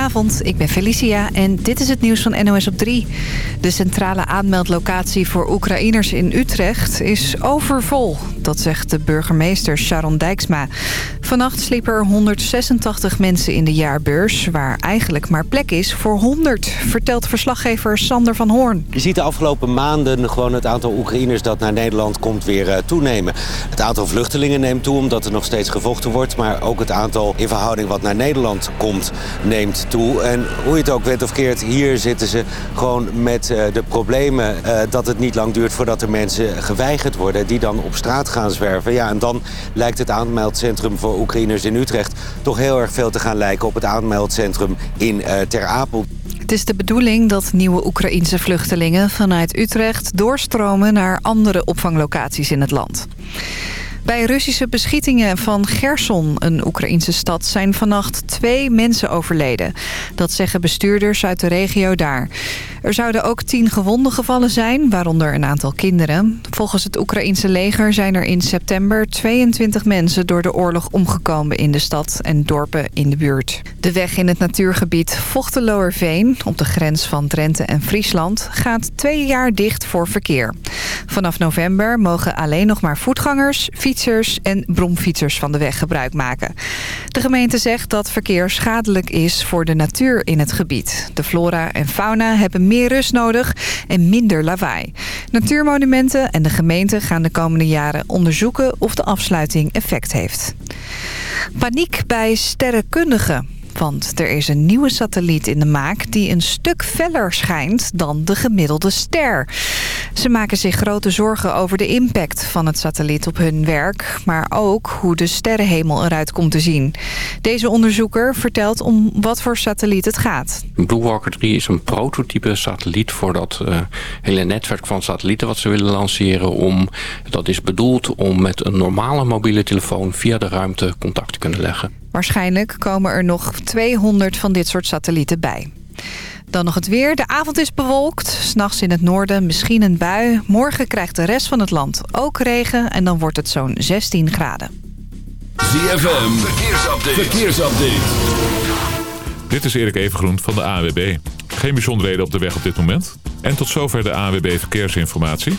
Goedenavond, ik ben Felicia en dit is het nieuws van NOS op 3. De centrale aanmeldlocatie voor Oekraïners in Utrecht is overvol. Dat zegt de burgemeester Sharon Dijksma. Vannacht sliepen er 186 mensen in de jaarbeurs... waar eigenlijk maar plek is voor 100, vertelt verslaggever Sander van Hoorn. Je ziet de afgelopen maanden gewoon het aantal Oekraïners dat naar Nederland komt weer uh, toenemen. Het aantal vluchtelingen neemt toe omdat er nog steeds gevochten wordt... maar ook het aantal in verhouding wat naar Nederland komt neemt toe. En hoe je het ook weet of keert, hier zitten ze gewoon met uh, de problemen... Uh, dat het niet lang duurt voordat er mensen geweigerd worden... die dan op straat gaan zwerven. Ja, en dan lijkt het aanmeldcentrum voor Oekraïners in Utrecht... toch heel erg veel te gaan lijken op het aanmeldcentrum in uh, Ter Apel. Het is de bedoeling dat nieuwe Oekraïense vluchtelingen vanuit Utrecht doorstromen naar andere opvanglocaties in het land. Bij Russische beschietingen van Gerson, een Oekraïnse stad, zijn vannacht twee mensen overleden. Dat zeggen bestuurders uit de regio daar. Er zouden ook tien gewonden gevallen zijn, waaronder een aantal kinderen. Volgens het Oekraïense leger zijn er in september 22 mensen door de oorlog omgekomen in de stad en dorpen in de buurt. De weg in het natuurgebied Vochteloerveen, op de grens van Drenthe en Friesland, gaat twee jaar dicht voor verkeer. Vanaf november mogen alleen nog maar voetgangers, fietsers en bromfietsers van de weg gebruik maken. De gemeente zegt dat verkeer schadelijk is voor de natuur in het gebied. De flora en fauna hebben meer rust nodig en minder lawaai. Natuurmonumenten en de gemeente gaan de komende jaren onderzoeken of de afsluiting effect heeft. Paniek bij sterrenkundigen. Want er is een nieuwe satelliet in de maak die een stuk feller schijnt dan de gemiddelde ster. Ze maken zich grote zorgen over de impact van het satelliet op hun werk... maar ook hoe de sterrenhemel eruit komt te zien. Deze onderzoeker vertelt om wat voor satelliet het gaat. Blue Walker 3 is een prototype satelliet voor dat uh, hele netwerk van satellieten... wat ze willen lanceren. Om, dat is bedoeld om met een normale mobiele telefoon via de ruimte contact te kunnen leggen. Waarschijnlijk komen er nog 200 van dit soort satellieten bij. Dan nog het weer. De avond is bewolkt. S'nachts in het noorden misschien een bui. Morgen krijgt de rest van het land ook regen. En dan wordt het zo'n 16 graden. ZFM. Verkeersupdate. Verkeersupdate. Dit is Erik Evengroen van de ANWB. Geen bijzonderheden op de weg op dit moment. En tot zover de ANWB Verkeersinformatie.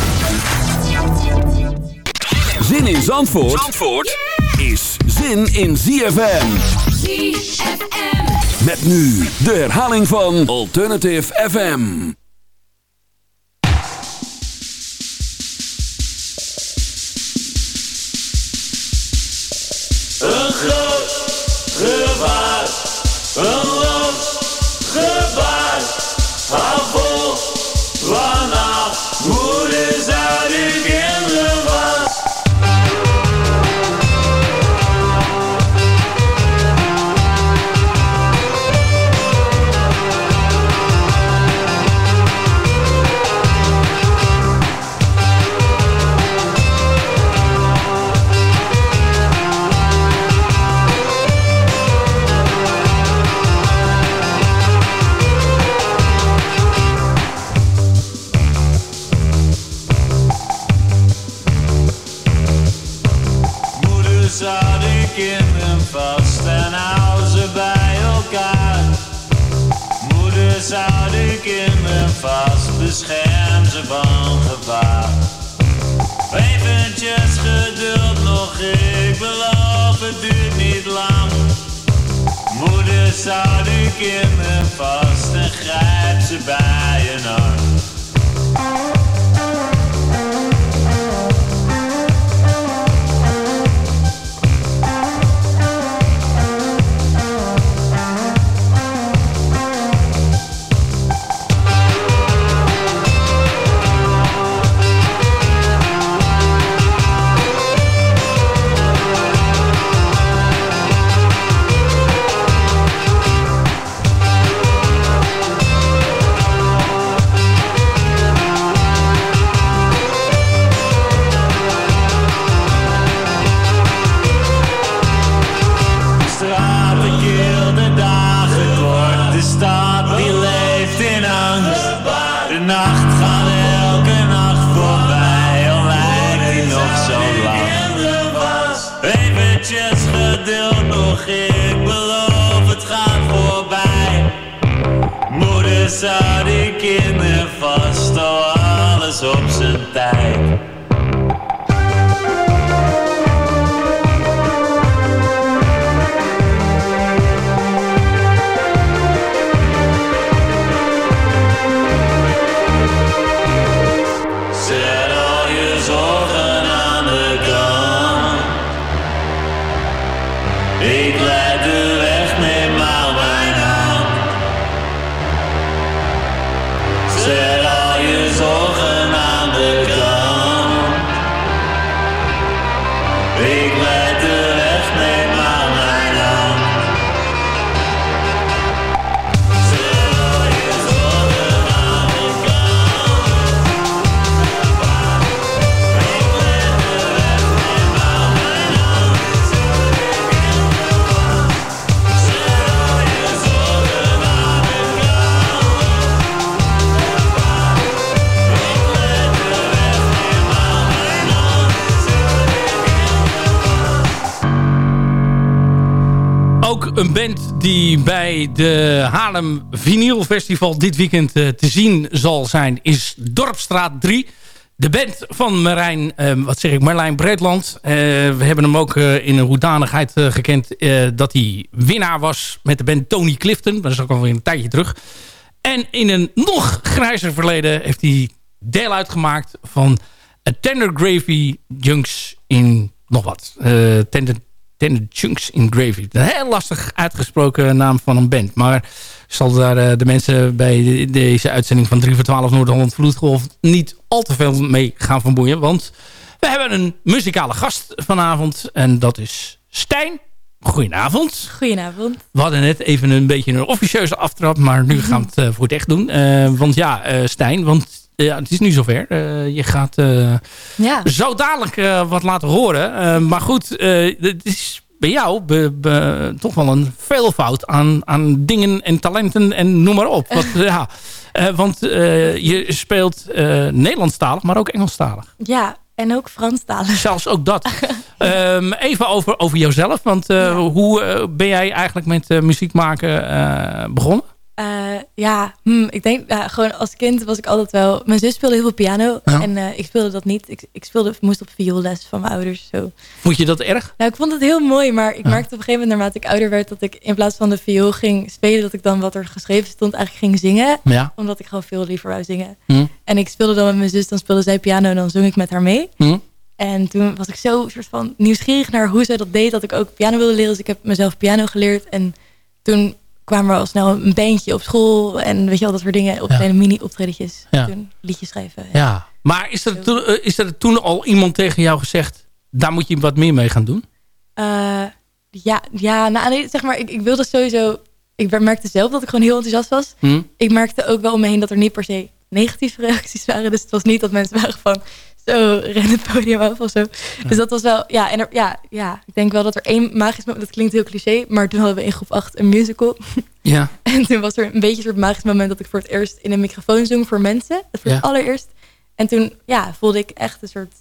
Zin in Zandvoort, Zandvoort is zin in ZFM. ZFM. Met nu de herhaling van Alternative FM. Een groot gevaar, een los gevaar. Hou vol vanaf, moeder zou op zijn tijd. Die bij de Haarlem Vinyl Festival dit weekend eh, te zien zal zijn... is Dorpstraat 3. De band van Marijn, eh, wat zeg ik, Marlijn Breedland. Eh, we hebben hem ook in een hoedanigheid gekend... dat hij winnaar was met de band Tony Clifton. Dat is ook alweer een tijdje terug. En in een nog grijzer verleden heeft hij deel uitgemaakt van A Tender Gravy Junks in nog wat. Tender, tender Junks in Gravy. Een heel lastig uitgesproken naam van een band. Maar zal daar eh, de mensen bij de- deze uitzending van 3 voor 12 Noord-Holland Vloedgolf niet al te veel mee gaan vermoeien. Want we hebben een muzikale gast vanavond. En dat is Stijn. Goedenavond. Goedenavond. We hadden net even een beetje een officieuze aftrap, maar nu gaan we het eh, voor het echt doen. Eh, want ja, eh, Stijn, want ja, het is nu zover. Eh, je gaat eh, Ja, zo dadelijk eh, wat laten horen. Maar goed, het is bij jou be- be- toch wel een veelvoud aan, aan dingen en talenten en noem maar op. Wat, ja. Want je speelt Nederlandstalig, maar ook Engelstalig. ja. En ook Franstalig. Zelfs ook dat. Ehm, even over, over jouzelf. Want Ja. hoe ben jij eigenlijk met muziek maken begonnen? Eh, ja, hm, ik denk, gewoon als kind was ik altijd wel... Mijn zus speelde heel veel piano. En eh, ik speelde dat niet. Ik, ik speelde, moest op vioolles van mijn ouders. Zo. Vond je dat erg? Nou, ik vond het heel mooi. Maar ik merkte op een gegeven moment, naarmate ik ouder werd... dat ik in plaats van de viool ging spelen... dat ik dan wat er geschreven stond eigenlijk ging zingen. Ja. Omdat ik gewoon veel liever wou zingen. Hm. En ik speelde dan met mijn zus. Dan speelde zij piano en dan zong ik met haar mee. Hm. En toen was ik zo soort van nieuwsgierig naar hoe zij dat deed. Dat ik ook piano wilde leren. Dus ik heb mezelf piano geleerd. En toen kwam er al snel een bandje op school. En weet je al dat soort dingen. Op Ja. kleine mini-optredetjes. Ja. Toen liedjes schrijven. Ja. Maar is er, toen, eh, is er toen al iemand tegen jou gezegd... daar moet je wat meer mee gaan doen? Eh, ja, ja nou, nee, zeg maar, ik, ik wilde sowieso... Ik merkte zelf dat ik gewoon heel enthousiast was. Hm? Ik merkte ook wel om me heen dat er niet per se negatieve reacties waren. Dus het was niet dat mensen waren van... Zo, ren het podium af of zo. Dus dat was wel... Ja, en er, ja, ja, ik denk wel dat er één magisch moment... Dat klinkt heel cliché, maar toen hadden we in groep 8 een musical. Ja. En toen was er een beetje een soort magisch moment... dat ik voor het eerst in een microfoon zong voor mensen. Dat voor het allereerst. En toen ja, voelde ik echt een soort...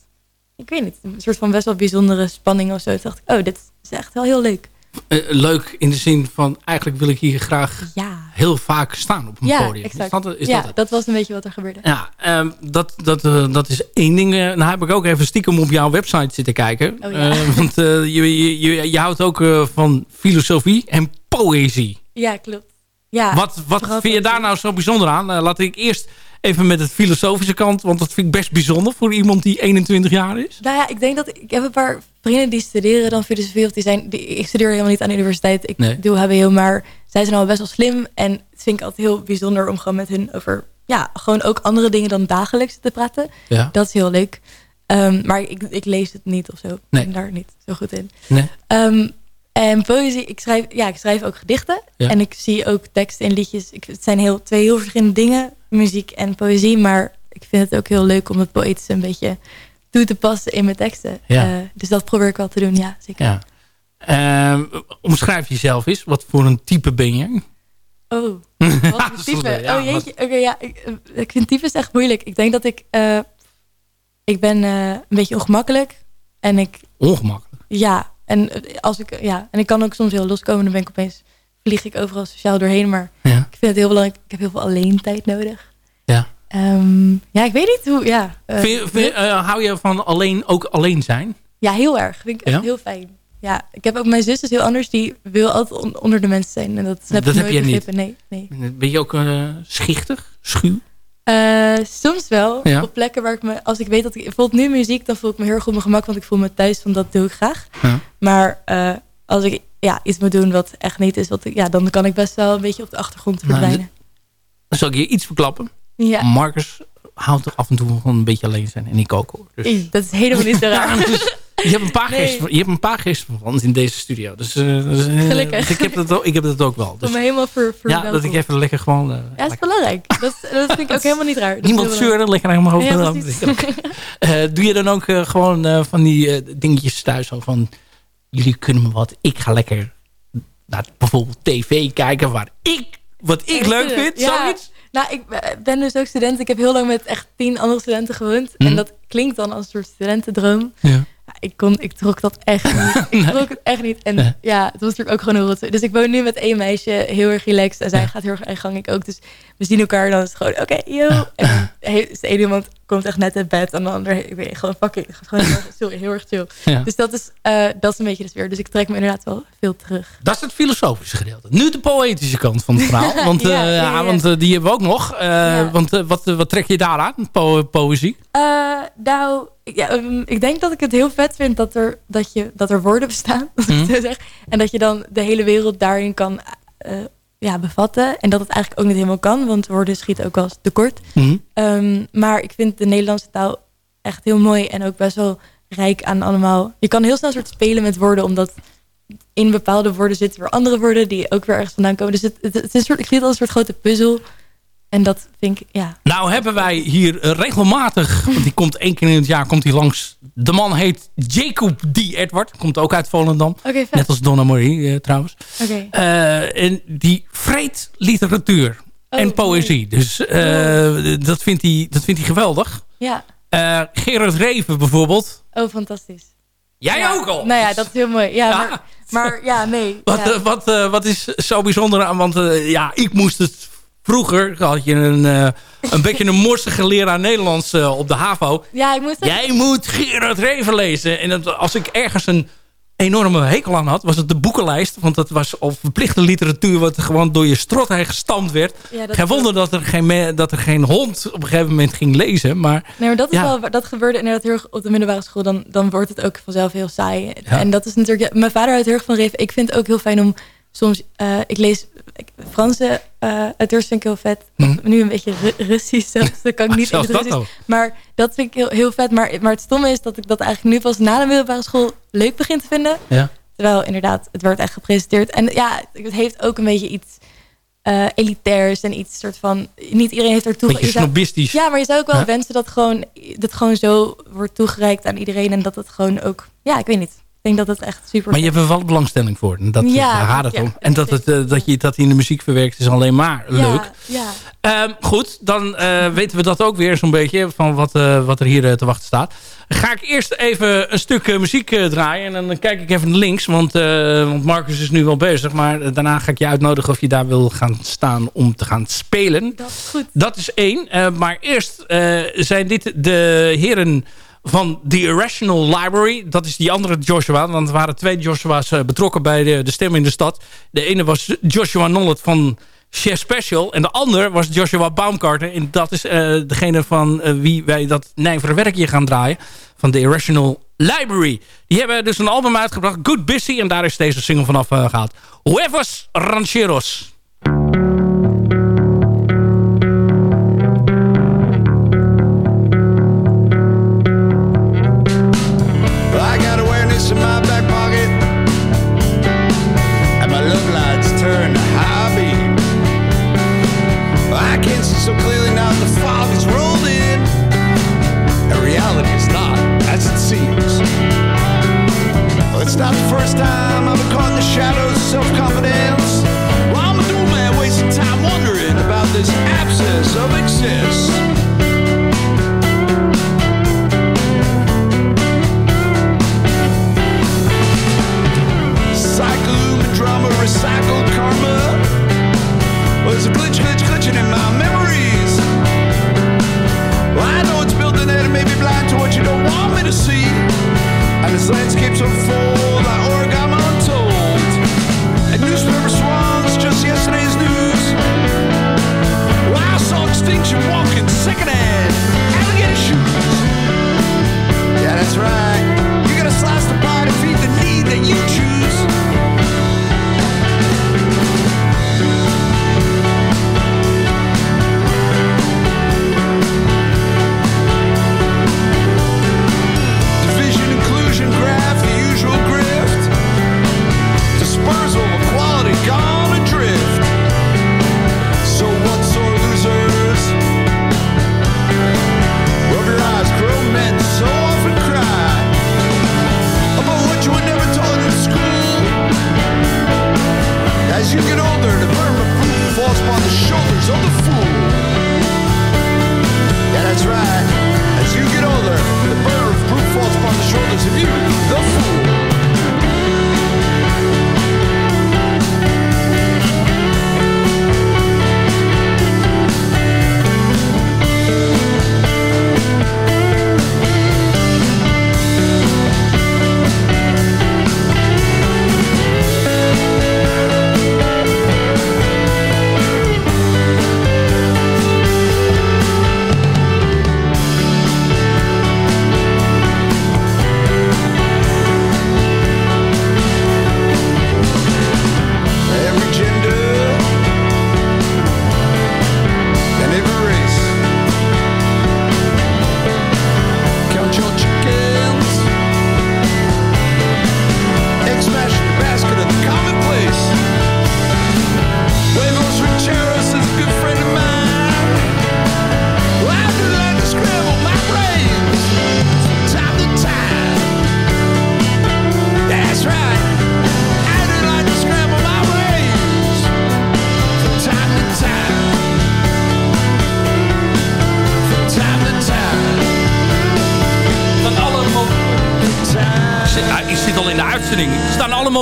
Ik weet niet, een soort van best wel bijzondere spanning of zo. Toen dacht ik, oh, dit is echt wel heel leuk. Eh, leuk in de zin van... eigenlijk wil ik hier graag Ja, heel vaak staan op een ja podium. exact. Is dat, is ja, dat dat, was een beetje wat er gebeurde. Ja, ehm, dat, dat, eh, dat is één ding. Eh, nou heb ik ook even stiekem op jouw website zitten kijken. Oh ja. Eh, want je, je, je, je houdt ook van filosofie en poëzie. Ja, klopt. Ja, wat wat vind je daar nou zo bijzonder aan? Laat ik eerst even met het filosofische kant. Want dat vind ik best bijzonder voor iemand die 21 jaar is. Nou ja, ik denk dat ik, ik heb een paar vrienden die studeren dan filosofie of die zijn. Die, ik studeer helemaal niet aan de universiteit. Ik Nee. doe HBO, maar zij zijn al best wel slim en het vind ik altijd heel bijzonder om gewoon met hun over ja gewoon ook andere dingen dan dagelijks te praten. Ja. Dat is heel leuk. Ehm, maar ik, ik lees het niet of zo. Ik Nee. ben daar niet zo goed in. Nee. Ehm, en poëzie, ik schrijf, ja, ik schrijf ook gedichten. Ja. En ik zie ook teksten en liedjes. Ik, het zijn heel, twee heel verschillende dingen, muziek en poëzie. Maar ik vind het ook heel leuk om het poëtische een beetje toe te passen in mijn teksten. Ja. Eh, dus dat probeer ik wel te doen, ja, zeker. Ja. Ehm, omschrijf jezelf eens. Wat voor een type ben je? Oh, wat een type. oh jeetje, oké, ja. Ik, eh, ik vind types echt moeilijk. Ik denk dat ik... eh, ik ben eh, een beetje ongemakkelijk. En ik Ongemakkelijk. Ja, En, als ik, ja, en ik kan ook soms heel loskomen. Dan ben ik opeens, vlieg ik overal sociaal doorheen. Maar Ja. ik vind het heel belangrijk. Ik heb heel veel alleen tijd nodig. Ja. Ehm, ja, ik weet niet hoe, ja. Vind je- vind je, hou je van alleen, ook alleen zijn? ja, heel erg. Vind ik echt heel fijn. Ja, ik heb ook mijn zus is heel anders. Die wil altijd on- onder de mensen zijn. En dat heb Dat ik heb jij niet. Nee, nee. Ben je ook eh, schichtig, schuw? Eh, soms wel. Ja. Op plekken waar ik me... Als ik weet dat ik... Bijvoorbeeld nu muziek, dan voel ik me heel erg op mijn gemak. Want ik voel me thuis, van dat doe ik graag. Ja. Maar eh, als ik ja, iets moet doen wat echt niet is... Wat ik, ja, dan kan ik best wel een beetje op de achtergrond Nou, verdwijnen. Dan zal ik je iets verklappen. Ja, Marcus houdt er af en toe gewoon een beetje alleen zijn. En ik ook hoor. Dus, dat is helemaal niet raar. dus je hebt een paar Nee. geesten, je hebt een paar geesten van in deze studio. Dus, dus, Gelukkig. ik, heb dat ook, ik heb dat ook wel. Ik Dus, me helemaal ver, ja, dat ik even lekker gewoon... eh, Ja, dat is belangrijk. Dat, dat vind ik ook helemaal niet raar. Niemand zeuren, lekker naar mijn hoofd. Ja, doe je dan ook gewoon van die dingetjes thuis? Zo van, jullie kunnen me wat. Ik ga lekker naar bijvoorbeeld tv kijken waar ik, wat ik leuk vind. Ja. Zoiets. Nou, ik ben dus ook student. Ik heb heel lang met echt tien andere studenten gewoond. Mhm. En dat klinkt dan als een soort studentendroom. Ja. Ik, kon, ik trok dat echt niet. Ik trok het echt niet. En Nee. ja, het was natuurlijk ook gewoon een rotzooi. Dus ik woon nu met één meisje, heel erg relaxed. En zij gaat heel erg eigen gang, ik ook. Dus we zien elkaar dan is het gewoon, oké, yo. En is de ene iemand komt echt net uit bed. En ander, ik weet gewoon fucking, gewoon heel erg, sorry, heel erg chill. Ja. Dus dat is, eh, dat is een beetje de sfeer. Dus ik trek me inderdaad wel veel terug. Dat is het filosofische gedeelte. Nu de poëtische kant van het verhaal. Want, Ja, eh, ja, ja, want eh, die hebben we ook nog. Want wat, wat trek je daar aan? Po poëzie? Nou, ja, ehm, ik denk dat ik het heel vet vind dat er, dat je, dat er woorden bestaan, Mhm. het. En dat je dan de hele wereld daarin kan ja, bevatten. En dat het eigenlijk ook niet helemaal kan, want woorden schieten ook wel eens tekort. Ehm, maar ik vind de Nederlandse taal echt heel mooi en ook best wel rijk aan allemaal. Je kan heel snel soort spelen met woorden, omdat in bepaalde woorden zitten weer andere woorden die ook weer ergens vandaan komen. Dus het, het, het is een soort, ik zie het als een soort grote puzzel. En dat vind ik, ja. Nou hebben wij hier eh, regelmatig, want die komt één keer in het jaar komt hij langs. De man heet Jacob D. Edward, komt ook uit Volendam. Net als Donna Marie eh, trouwens. Eh, en die vreet literatuur Oh, en poëzie. Dus eh, dat, vindt hij, dat vindt hij geweldig. Ja. Gerard Reven bijvoorbeeld. Oh, fantastisch. Jij Ja. ook al? Nou ja, dat is heel mooi. Ja, Ja. Maar, maar ja, nee. Wat, ja. wat, wat is zo bijzonder aan? Want ja, ik moest het... Vroeger had je een, eh, een beetje een morsige leraar Nederlands eh, op de HAVO. ja, ik moest Jij moet Gerard Reven lezen. En dat, als ik ergens een enorme hekel aan had, was het de boekenlijst. Want dat was al verplichte literatuur wat gewoon door je strot heen gestampt werd. Ja, dat Geen wonder dat er geen, dat er geen hond op een gegeven moment ging lezen. Maar Nee, maar dat, is Ja. wel, dat gebeurde inderdaad heel erg op de middelbare school. Dan, dan wordt het ook vanzelf heel saai. En dat is natuurlijk... mijn vader houdt heel erg van Reven. Ik vind het ook heel fijn om soms... eh, ik lees Franse uh, auteurs vind ik heel vet. Hm. Nu een beetje Ru- Russisch zelfs. Dat kan ik niet in het Russisch. Maar dat vind ik heel, heel vet. Maar, maar het stomme is dat ik dat eigenlijk nu pas na de middelbare school leuk begin te vinden. Ja. Terwijl inderdaad, het werd echt gepresenteerd. En ja, het heeft ook een beetje iets eh, elitairs en iets soort van... Niet iedereen heeft zou- snobistisch. Ja, maar je zou ook wel wensen dat gewoon, dat gewoon zo wordt toegereikt aan iedereen. En dat het gewoon ook... Ja, ik weet niet. Ik denk dat het echt super... Maar je hebt er wel belangstelling voor. En dat, Ja, gaat het ja, om. En dat, het, eh, dat je dat in de muziek verwerkt is alleen maar leuk. Ja. Ehm, goed, dan eh, weten we dat ook weer zo'n beetje van wat, eh, wat er hier eh, te wachten staat. Ga ik eerst even een stuk eh, muziek eh, draaien en dan kijk ik even naar links, want, eh, want Marcus is nu wel bezig. Maar eh, daarna ga ik je uitnodigen of je daar wil gaan staan om te gaan spelen. Dat is goed. Dat is één. Eh, maar eerst eh, zijn dit de heren van The Irrational Library. Dat is die andere Joshua. Want er waren twee Joshua's eh, betrokken bij de, de Stem in de Stad. De ene was Joshua Nollet van Chef Special. En de ander was Joshua Baumgarten. En dat is eh, degene van eh, wie wij dat nijvere werkje gaan draaien. Van The Irrational Library. Die hebben dus een album uitgebracht. Good Busy. En daar is deze single vanaf eh, gehaald. Huevos Rancheros.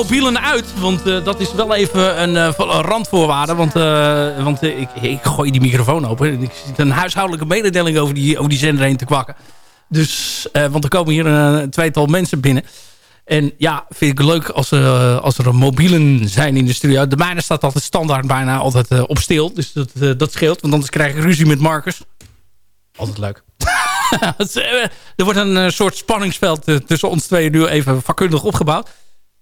Mobielen uit. Want eh, dat is wel even een, eh, randvoorwaarde. Want, eh, want ik, ik gooi die microfoon open. En ik zit een huishoudelijke mededeling over die, over die zender heen te kwakken. Dus, want er komen hier een tweetal mensen binnen. En ja, vind ik leuk als, er als er mobielen zijn in de studio. De mijne staat altijd standaard bijna altijd op stil. Dus dat, dat scheelt. Want anders krijg ik ruzie met Marcus. Altijd leuk. Er wordt een soort spanningsveld tussen ons twee nu even vakkundig opgebouwd.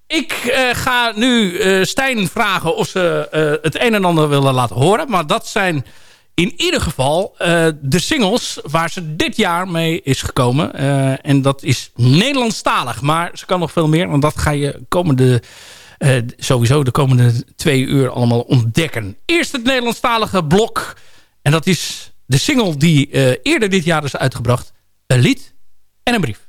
Ik eh, ga nu eh, Stijn vragen of ze eh, het een en ander willen laten horen. Maar dat zijn in ieder geval de singles waar ze dit jaar mee is gekomen. En dat is Nederlandstalig. Maar ze kan nog veel meer. Want dat ga je komende, sowieso de komende twee uur allemaal ontdekken. Eerst het Nederlandstalige blok. En dat is de single die eerder dit jaar is uitgebracht. Een lied en een brief.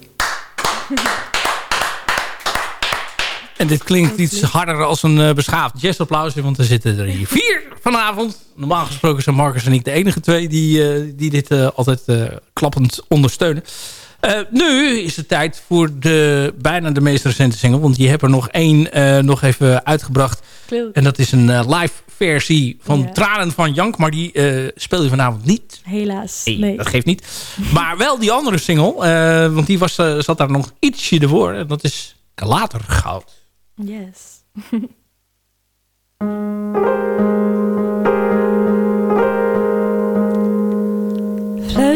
En dit klinkt iets harder als een uh, beschaafd jazzapplausje. Want er zitten er hier vier vanavond. Normaal gesproken zijn Marcus en ik de enige twee die, uh, die dit uh, altijd klappend ondersteunen. Nu is het tijd voor de, bijna de meest recente single. Want die hebben er nog één nog even uitgebracht. En dat is een live versie van. Tranen van Jank. Maar die speel je vanavond niet. Helaas, nee, nee. Dat geeft niet. Maar wel die andere single. want die was, zat daar nog ietsje ervoor. En dat is Later Goud. Yes.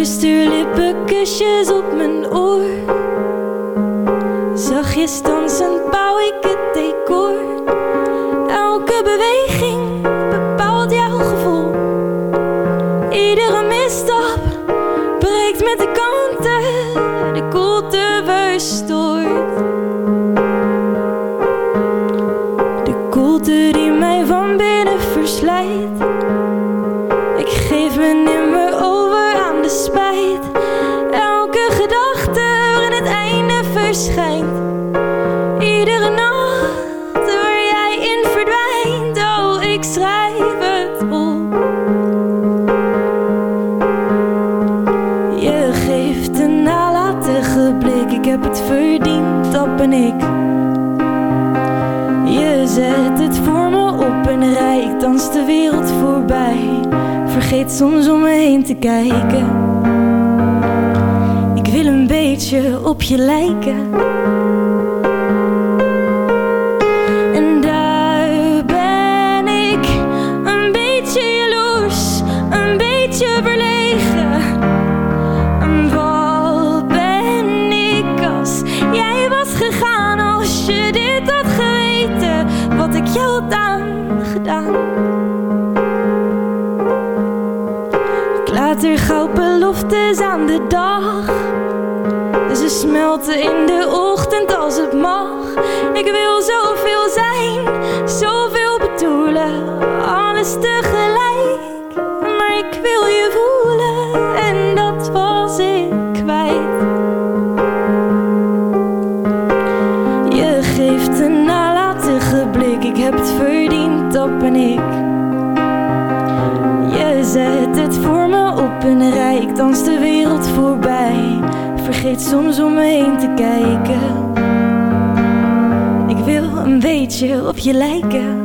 Fluisterlippen, kusjes op mijn oor. Zachtjes dansend bouw ik het decor. Elke beweging bepaalt jouw gevoel. Iedere misstap breekt met de kanten. De koelte verstoort. De koelte die mij van binnen verslijt. Heb het verdiend, dat ben ik. Je zet het voor me op een rij. Ik dans de wereld voorbij. Vergeet soms om me heen te kijken. Ik wil een beetje op je lijken. Dag. Ze smelten in de ochtend als het mag. Ik wil soms om me heen te kijken. Ik wil een beetje op je lijken.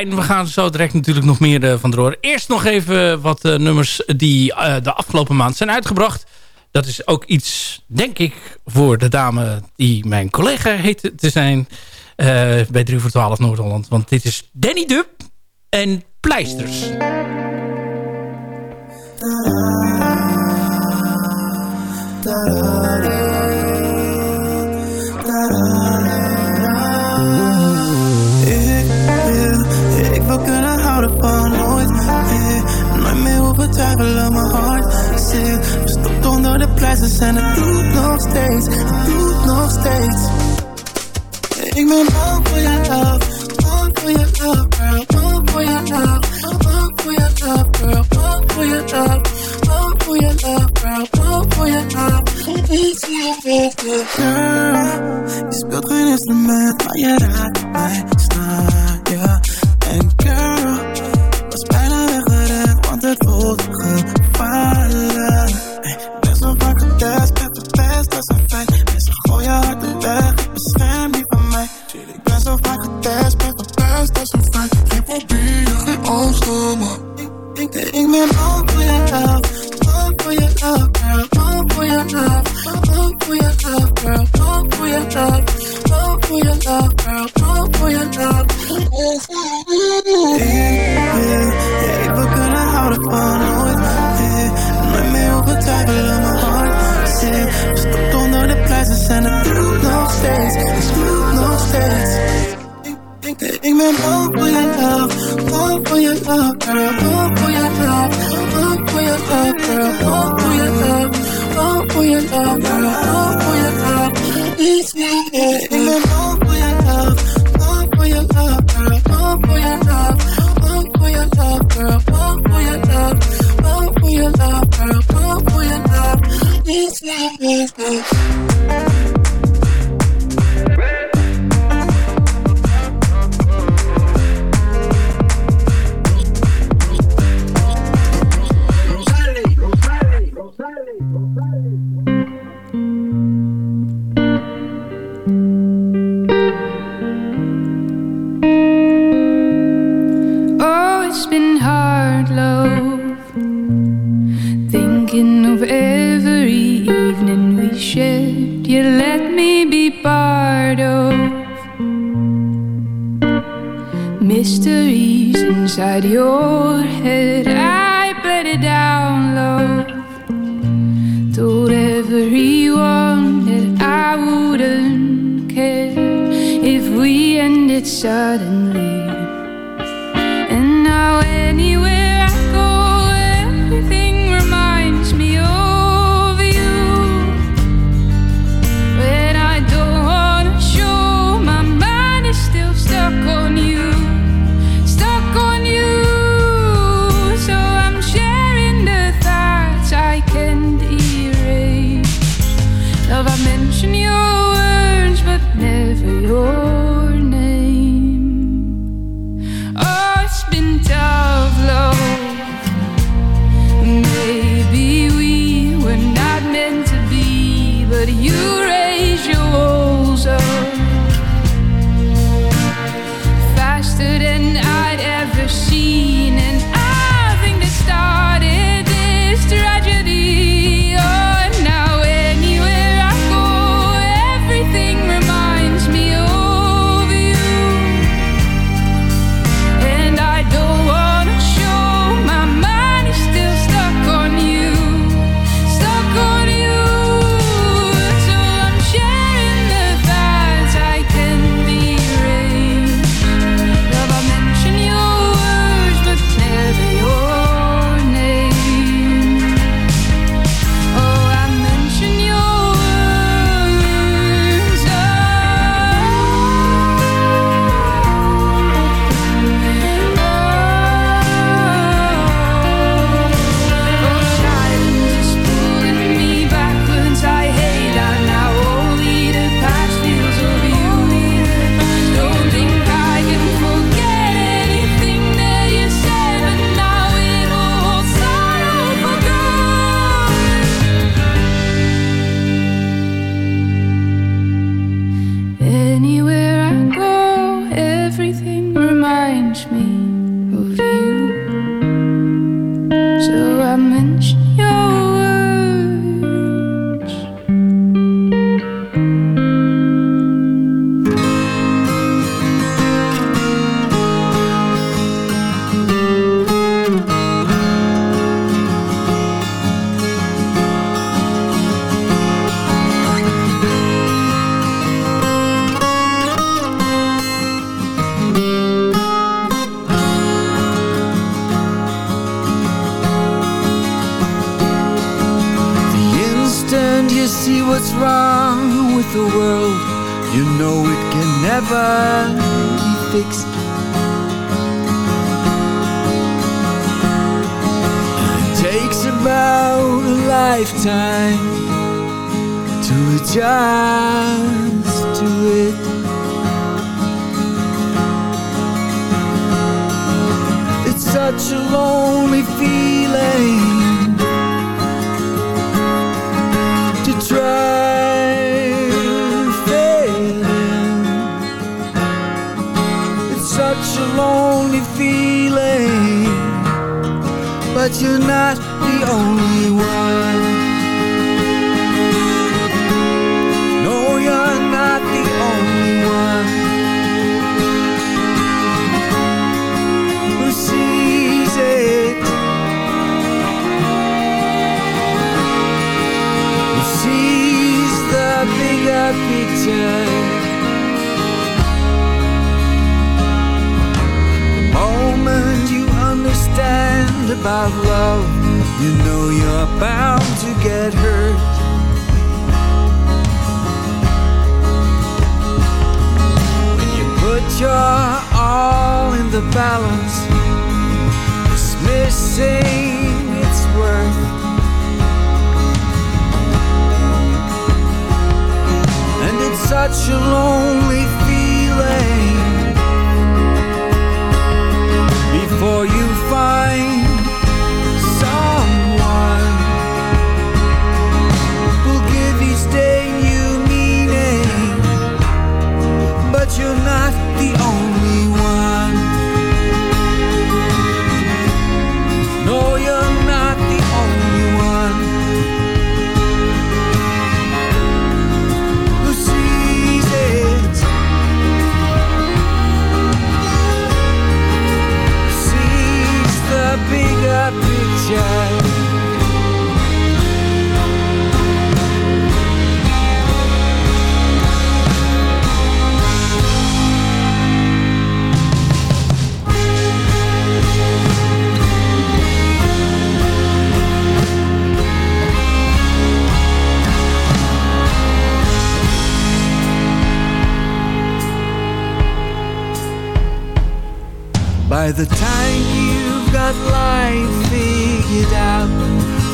Stijn. We gaan zo direct natuurlijk nog meer uh, van horen. Eerst nog even wat uh, nummers die uh, de afgelopen maand zijn uitgebracht. Dat is ook iets, denk ik, voor de dame die mijn collega heet te zijn... bij 3 voor 12 Noord-Holland. Want dit is Danny Dub en Pleisters. Twijfelen, mijn hart zit verstopt onder de pleisters en het doet nog steeds, het doet nog steeds. Ik ben bang voor je love, bang voor je love, girl, bang voor je love, bang voor je love, girl, bang voor je love, bang voor je love, girl, bang voor je love. Ik zie je weten, girl, je speelt geen instrument, maar je raakt mij, snap mysteries inside your head. I played it down, love. Told everyone that I wouldn't care if we ended suddenly.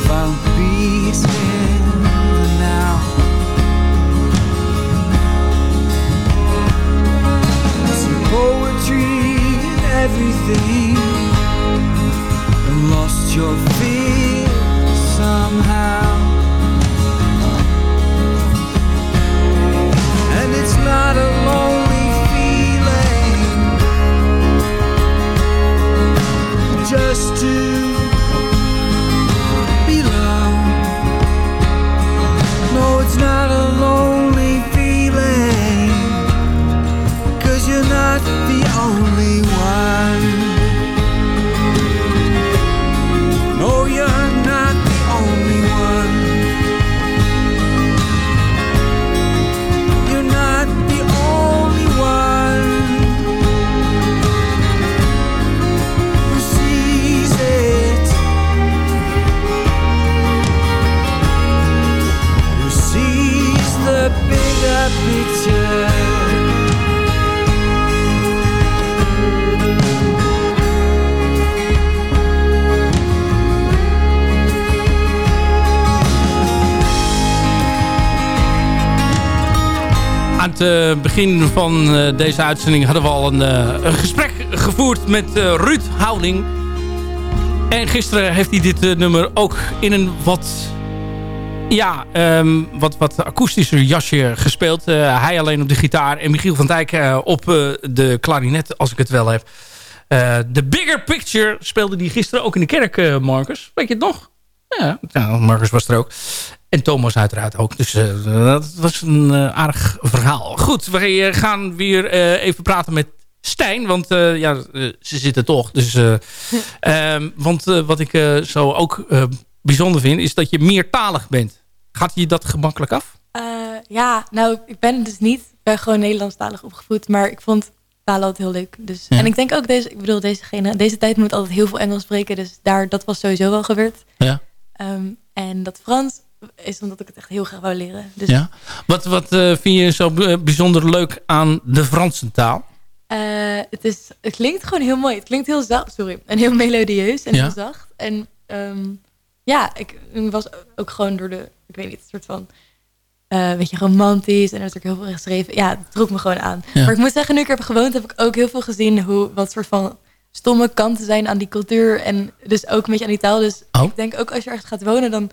van. Begin van eh, deze uitzending hadden we al een, eh, een gesprek gevoerd met eh, Ruud Houding. En gisteren heeft hij dit nummer ook in een wat, ja, ehm, wat, wat akoestischer jasje gespeeld. Hij alleen op de gitaar en Michiel van Dijk op de klarinet, als ik het wel heb. The Bigger Picture speelde die gisteren ook in de kerk, Marcus. Weet je het nog? Ja, nou, Marcus was er ook. En Thomas uiteraard ook. Dus eh, dat was een eh, aardig verhaal. Goed, we gaan weer eh, even praten met Stijn. Want eh, ja, eh, ze zitten toch. Dus, eh, ehm, want eh, wat ik eh, zo ook eh, bijzonder vind... is dat je meertalig bent. Gaat je dat gemakkelijk af? Eh, ja, nou, ik ben dus niet. Ik ben gewoon Nederlandstalig opgevoed. Maar ik vond talen altijd heel leuk. Dus, Ja. En ik denk ook, deze, ik bedoel, deze, deze tijd moet altijd heel veel Engels spreken. Dus daar, dat was sowieso wel gebeurd. Ja. Ehm, en dat Frans is omdat ik het echt heel graag wou leren. Dus Ja. Wat, wat eh, vind je zo b- bijzonder leuk aan de Franse taal? Eh, het, is, het klinkt gewoon heel mooi. Het klinkt heel zacht, sorry. En heel melodieus en Ja. heel zacht. En ehm, ja, ik was ook gewoon door de, ik weet niet, een soort van, eh weet je, romantisch. En er is ook heel veel geschreven. Ja, het trok me gewoon aan. Ja. Maar ik moet zeggen, nu ik er heb gewoond, heb ik ook heel veel gezien hoe, wat soort van stomme kanten zijn aan die cultuur. En dus ook een beetje aan die taal. Dus Oh. ik denk ook als je ergens gaat wonen, dan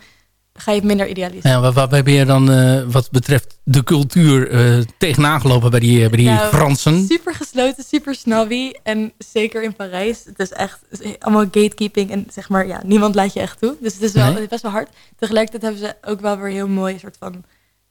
ga je minder idealiseren. Ja, waar, waarbij ben je dan eh, wat betreft de cultuur eh tegenaan gelopen bij die, bij die Nou, Fransen? Super gesloten, super snobby. En zeker in Parijs. Het is echt allemaal gatekeeping. En zeg maar, ja, niemand laat je echt toe. Dus het is wel Nee. het is best wel hard. Tegelijkertijd hebben ze ook wel weer heel mooi soort van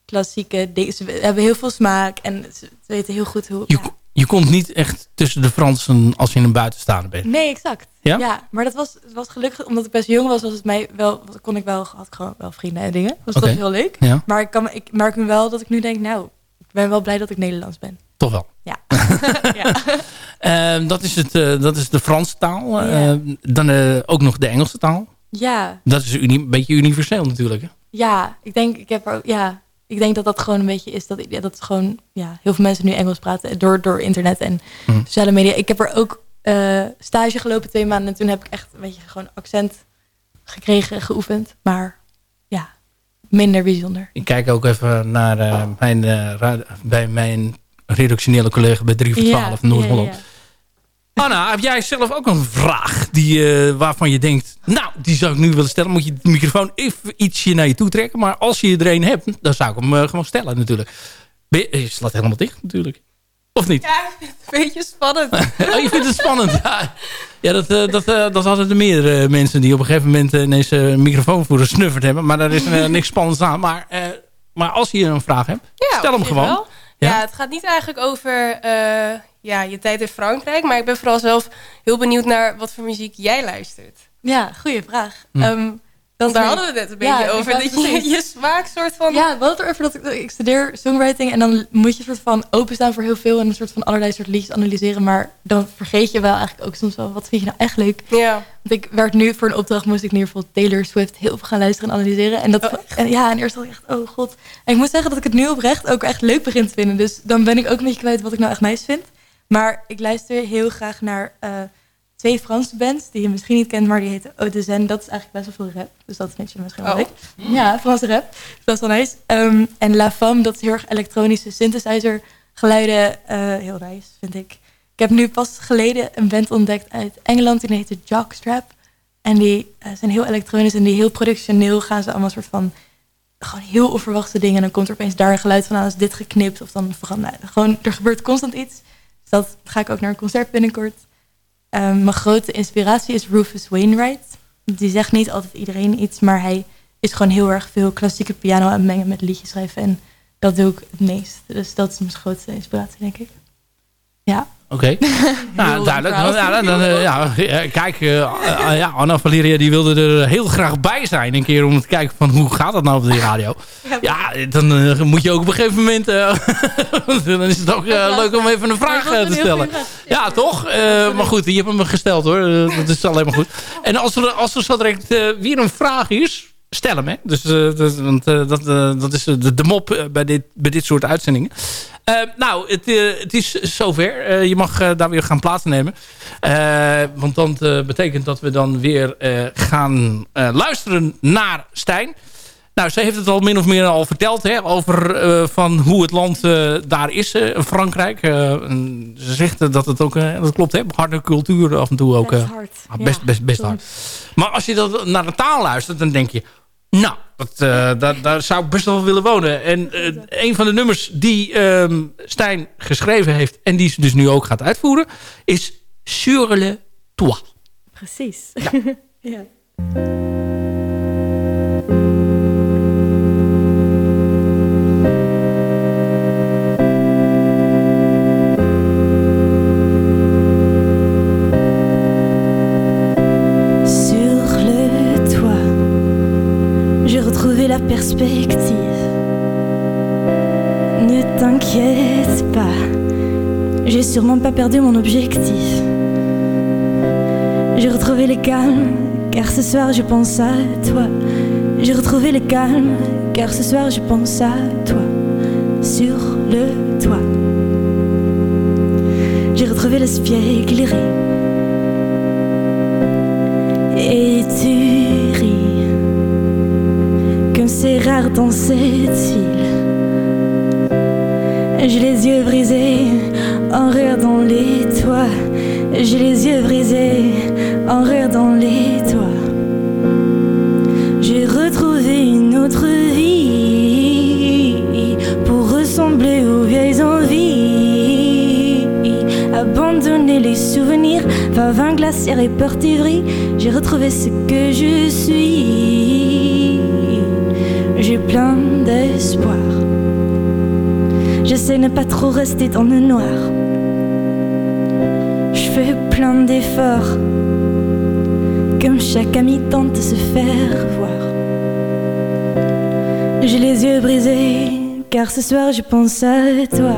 klassieke. Ze hebben heel veel smaak. En ze, weten heel goed hoe... Je, je komt niet echt tussen de Fransen als je een buitenstaander bent. Nee, exact. Ja? maar dat was, het was gelukkig, omdat ik best jong was, was het mij wel, kon ik wel, had ik gewoon wel vrienden en dingen. Was Oké. dat heel leuk. Ja. Maar ik, kan, ik merk nu wel dat ik nu denk, nou, ik ben wel blij dat ik Nederlands ben. Toch wel. Ja. Eh, dat, is het, eh, dat is de Franse taal. Eh, Ja. dan eh, ook nog de Engelse taal. Ja, Dat is een beetje universeel natuurlijk. Hè? Ja, ik denk, ik heb er ook, ja, ik denk dat dat gewoon een beetje is dat, ja, dat gewoon, ja, heel veel mensen nu Engels praten door, door internet en Hm. sociale media. Ik heb er ook eh, stage gelopen twee maanden en toen heb ik echt een beetje gewoon accent gekregen, geoefend, maar ja, minder bijzonder. Ik kijk ook even naar eh, mijn, eh, bij mijn redactionele collega bij 3 voor 12 Ja, Noord-Holland. ja. Anna, heb jij zelf ook een vraag die, eh, waarvan je denkt... nou, die zou ik nu willen stellen. Moet je de microfoon even ietsje naar je toe trekken. Maar als je er een hebt, dan zou ik hem eh, gewoon stellen natuurlijk. Je, je slaat helemaal dicht natuurlijk. Of niet? Ja, ik vind het een beetje spannend. Oh, je vindt het spannend. Ja, ja dat, eh, dat, dat hadden er meerdere mensen die op een gegeven moment ineens een microfoon voor de snuffert hebben. Maar daar is niks spannends aan. Maar, maar als je een vraag hebt, Ja, stel hem gewoon. wel. Ja? het gaat niet eigenlijk over eh, ja, je tijd in Frankrijk. Maar ik ben vooral zelf heel benieuwd naar wat voor muziek jij luistert. Ja, goede vraag. Hm. Ehm, Want daar hadden we het net een Ja, beetje over. Dat je precies. je smaak soort van... Ja, we hadden het erover dat ik, ik studeer songwriting en dan moet je soort van openstaan voor heel veel en een soort van allerlei soort liedjes analyseren. Maar dan vergeet je wel eigenlijk ook soms wel, wat vind je nou echt leuk? Ja. Want ik werd nu voor een opdracht, moest ik nu bijvoorbeeld Taylor Swift heel veel gaan luisteren en analyseren. En dat, en ja, en eerst dacht ik echt, oh god. En ik moet zeggen dat ik het nu oprecht ook echt leuk begin te vinden. Dus dan ben ik ook een beetje kwijt wat ik nou echt nice vind. Maar ik luister heel graag naar eh, twee Franse bands die je misschien niet kent, maar die heten Eau de Zen. Dat is eigenlijk best wel veel rap. Dus dat vind je misschien wel Oh. leuk. Ja, Franse rap. Dat is wel nice. Ehm, en La Femme, dat is heel erg elektronische synthesizer geluiden. eh, heel nice, vind ik. Ik heb nu pas geleden een band ontdekt uit Engeland. Die heet Jockstrap. En die eh, zijn heel elektronisch en die heel productioneel gaan ze allemaal soort van... Gewoon heel onverwachte dingen. En dan komt er opeens daar een geluid van aan. Is dit geknipt? Of dan. Nou, gewoon, er gebeurt constant iets. Dus dat ga ik ook naar een concert binnenkort. Ehm, mijn grote inspiratie is Rufus Wainwright. Die zegt niet altijd iedereen iets, maar hij is gewoon heel erg veel klassieke piano aan mengen met liedjes schrijven. En dat doe ik het meest. Dus dat is mijn grootste inspiratie, denk ik. Ja. Oké. nou, duidelijk. proud. Ja, dan, dan, eh, ja, eh, kijk, eh, eh, ja, Anna Valeria die wilde er heel graag bij zijn. Een keer om te kijken van hoe gaat dat nou op die radio. Ja, dan eh, moet je ook op een gegeven moment... eh, dan is het ook eh, leuk om even een vraag eh, te stellen. Ja, toch? Eh, maar goed, je hebt hem gesteld hoor. Eh, dat is alleen maar goed. En als er, als er zo direct eh, weer een vraag is... Stel hem, hè. Dus, eh, dat, want eh, dat, eh, dat is de, de mop bij dit, bij dit soort uitzendingen. Nou, het, het is zover. Je mag daar weer gaan plaatsnemen. Want dat betekent dat we dan weer gaan luisteren naar Stijn. Nou, ze heeft het al min of meer al verteld hè, over van hoe het land daar is, eh, Frankrijk. Ze zegt dat het ook, dat klopt, hè, harde cultuur af en toe ook. Best hard, ah, ja. best, best, best hard. Maar als je dat naar de taal luistert, dan denk je... Nou, dat, eh, daar, daar zou ik best wel willen wonen. En eh, een van de nummers die ehm, Stijn geschreven heeft... en die ze dus nu ook gaat uitvoeren... is Sur le toit. Precies. ja. perspective. Ne t'inquiète pas, j'ai sûrement pas perdu mon objectif. J'ai retrouvé le calme, car ce soir je pense à toi. J'ai retrouvé le calme, car ce soir je pense à toi, sur le toit. J'ai retrouvé l'espier éclairé. Et tu dans cette île. J'ai les yeux brisés en regardant les toits. J'ai les yeux brisés en regardant les toits. J'ai retrouvé une autre vie pour ressembler aux vieilles envies. Abandonner les souvenirs, vin glaciaire et peur. J'ai retrouvé ce que je suis. Plein d'espoir. J'essaie de ne pas trop rester dans le noir. Je fais plein d'efforts, comme chaque ami tente de se faire voir. J'ai les yeux brisés, car ce soir je pense à toi.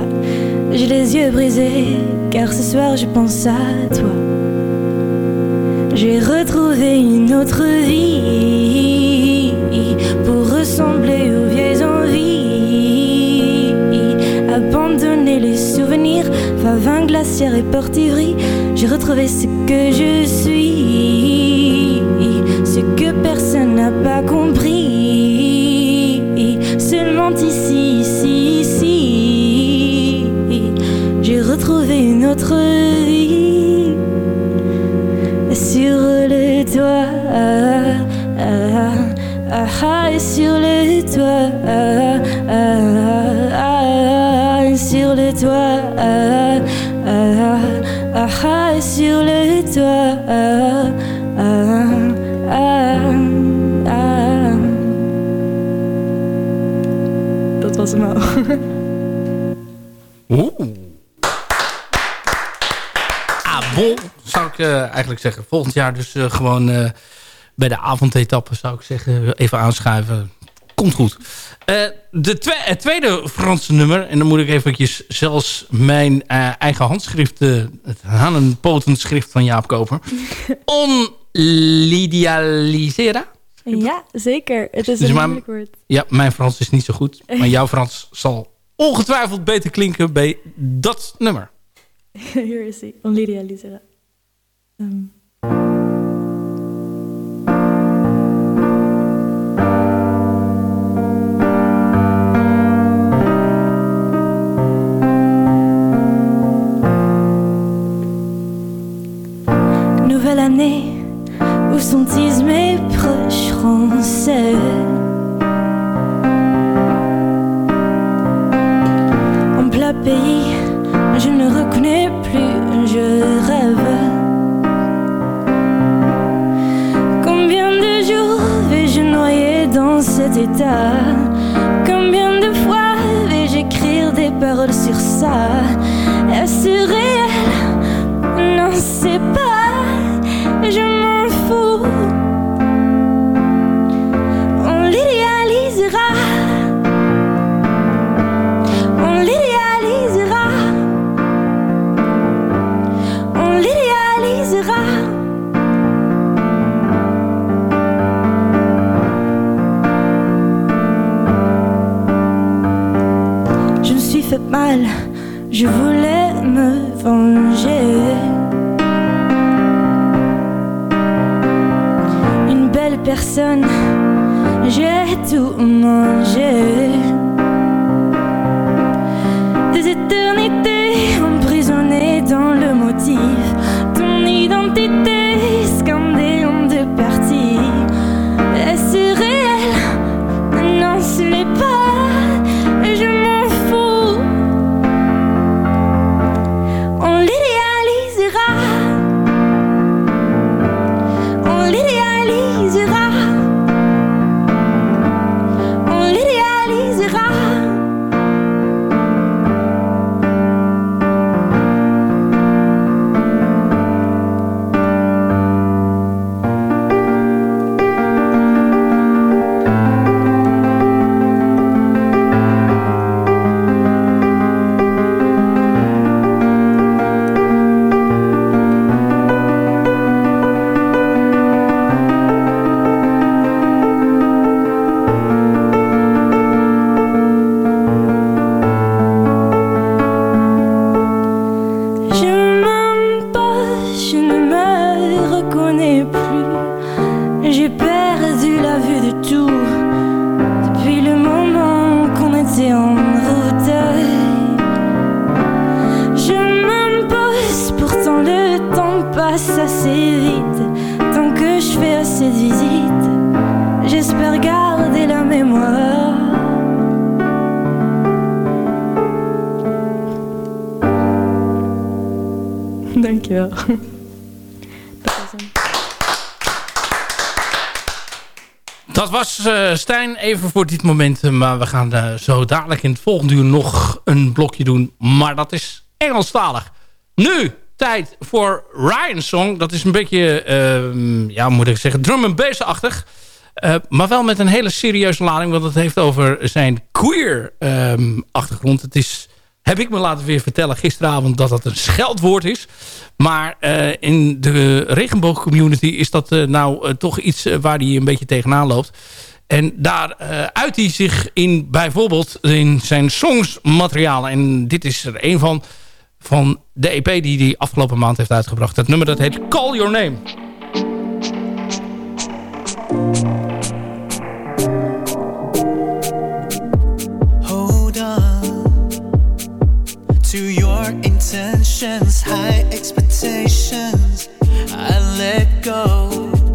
J'ai les yeux brisés, car ce soir je pense à toi. J'ai retrouvé une autre vie glaciaire et porte ivry. J'ai retrouvé ce que je suis, ce que personne n'a pas compris. Seulement ici, ici, ici, j'ai retrouvé une autre vie sur le toit. Ah, ah, ah, et sur le toit. Bol, zou ik eh, eigenlijk zeggen. Volgend jaar dus eh, gewoon eh, bij de avondetappe zou ik zeggen. Even aanschuiven. Komt goed. De twe het tweede Franse nummer. En dan moet ik eventjes zelfs mijn eigen handschrift... het hanenpotenschrift van Jaap Koper. On l'idealisera. Ja, zeker. Het is Dus een moeilijk woord. Ja, mijn Frans is niet zo goed. Maar jouw Frans zal ongetwijfeld beter klinken bij dat nummer. On Lydia Lisera. Ehm, Nouvelle année, où sont-ils mes proches français? Je voulais me venger. Une belle personne, j'ai tout mangé. Des éternités even voor dit moment. eh, Maar we gaan eh, zo dadelijk in het volgende uur nog een blokje doen. Maar dat is Engelstalig. Nu tijd voor Ryan Song. Dat is een beetje, ehm, ja moet ik zeggen, drum and bass-achtig. Eh, maar wel met een hele serieuze lading. Want het heeft over zijn queer ehm, achtergrond. Het is, heb ik me laten weer vertellen gisteravond dat dat een scheldwoord is. Maar in de regenboogcommunity is dat nou toch iets waar hij een beetje tegenaan loopt. En daar eh, uit hij zich in bijvoorbeeld in zijn songsmateriaal. En dit is er een van, van de EP die hij afgelopen maand heeft uitgebracht. Het nummer dat heet Call Your Name. Hold on to your intentions, high expectations. I let go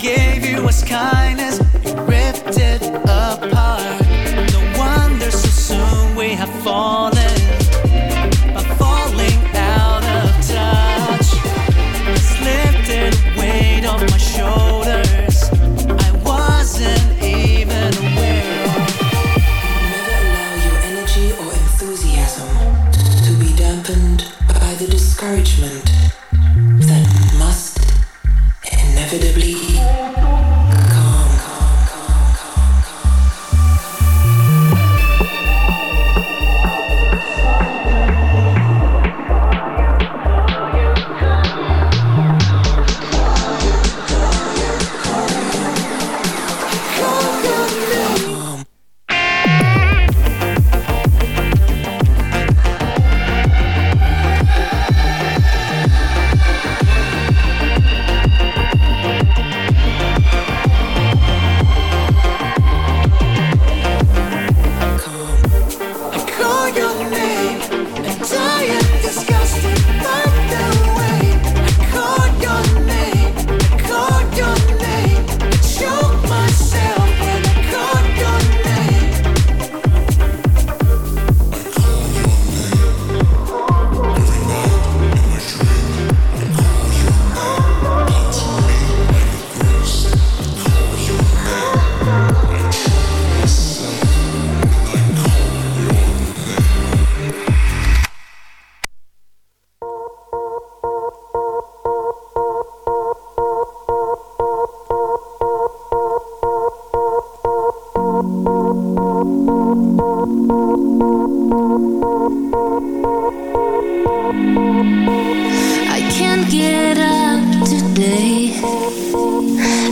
gave you was kindness, you ripped it apart falling.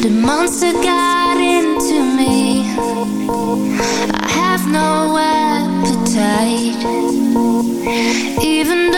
The monster got into me. I have no appetite. Even though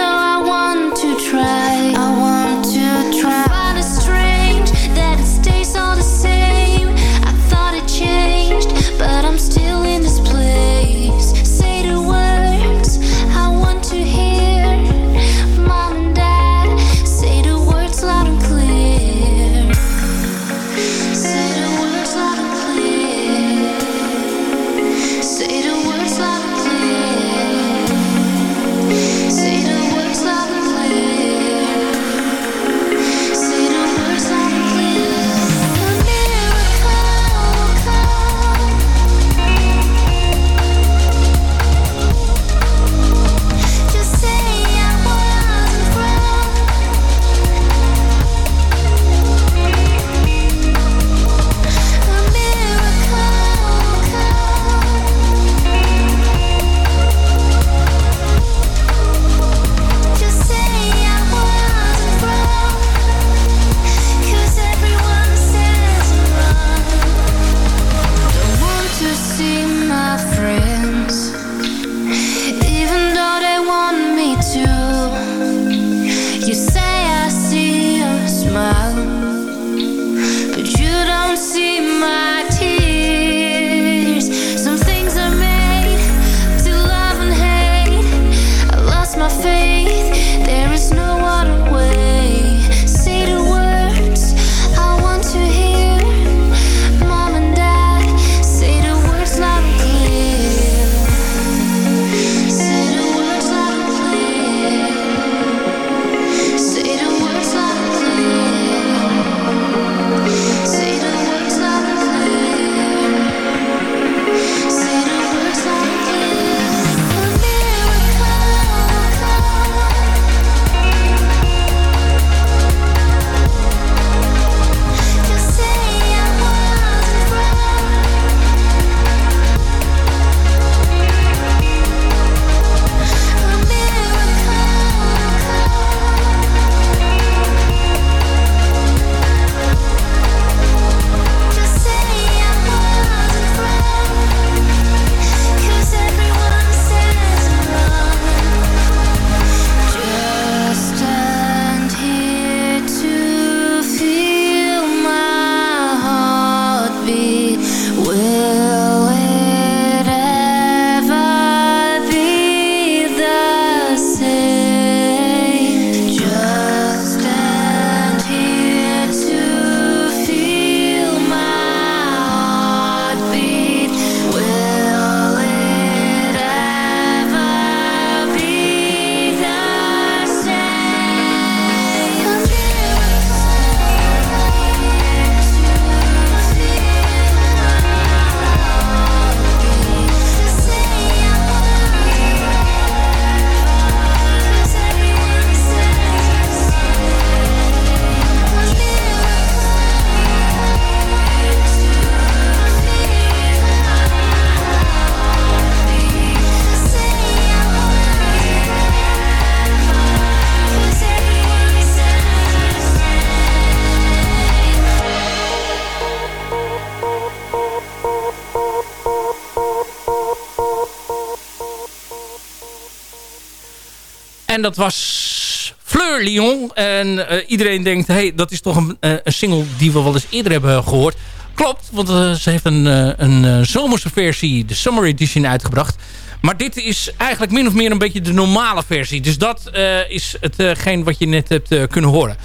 En dat was Fleur Lyon. En eh, iedereen denkt, hey, dat is toch een, eh, een single die we wel eens eerder hebben gehoord. Klopt, want eh, ze heeft een, een zomerse versie, de Summer Edition, uitgebracht. Maar dit is eigenlijk min of meer een beetje de normale versie. Dus dat is hetgeen wat je net hebt kunnen horen.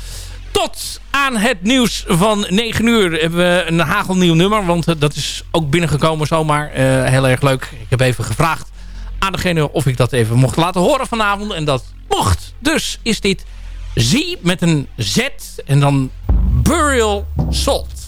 Tot aan het nieuws van 9 uur hebben we een hagelnieuw nummer. Want dat is ook binnengekomen zomaar. Heel erg leuk. Ik heb even gevraagd of ik dat even mocht laten horen vanavond. En dat mocht. Dus is dit Z met een Z en dan Burial Salt.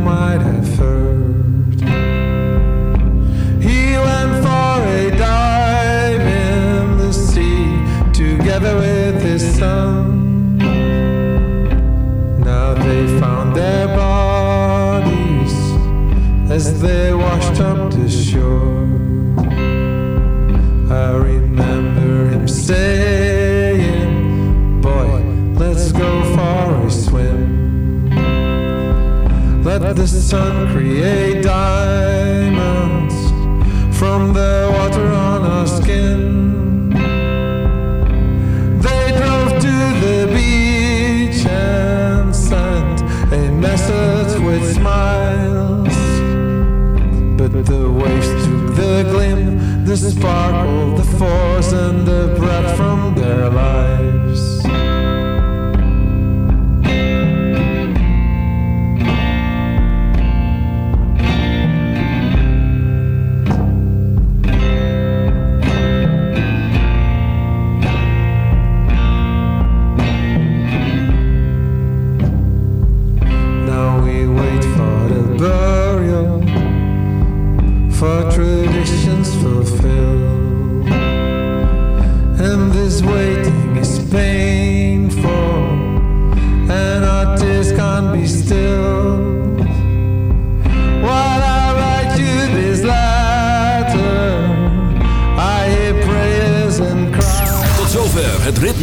Might have heard. Sun create diamonds from the water on our skin. They drove to the beach and sent a message with smiles. But the waves took the gleam, the sparkle, the force, and the breath from